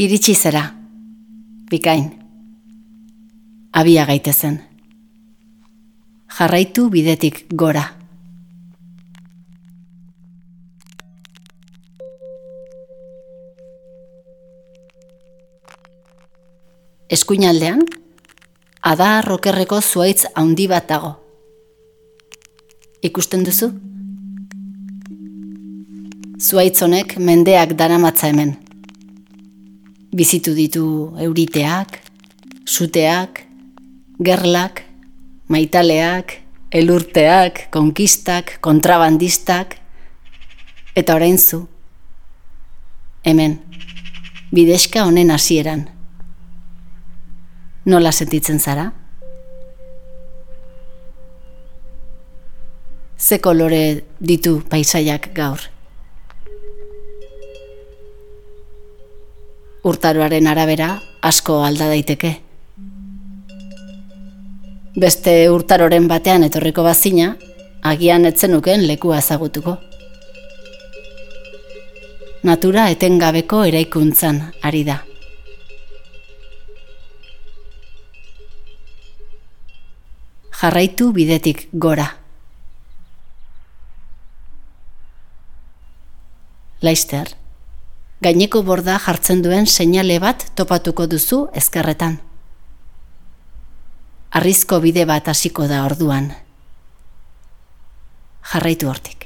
Iritsi zera, bikain, abia gaitezen. Jarraitu bidetik gora. Eskuinaldean, ada rokerreko zuaitz handi bat dago. Ikusten duzu? Zuaitz honek mendeak daramatza hemen. Bizitu ditu euriteak, suteak, gerlak, maitaleak, elurteak, konkistak, kontrabandistak, eta orain zu. Hemen, bideska honen hasieran. Nola sentitzen zara? Ze kolore ditu paisaiak gaur? Urtaroaren arabera asko alda daiteke. Beste urtaroren batean etorriko bazina, agian etzenuken lekua ezagutuko. Natura etengabeko eraikuntzan ari da. jarraitu bidetik gora. Laister, gaineko borda jartzen duen seinale bat topatuko duzu ezkerretan. Arrizko bide bat hasiko da orduan. Jarraitu hortik.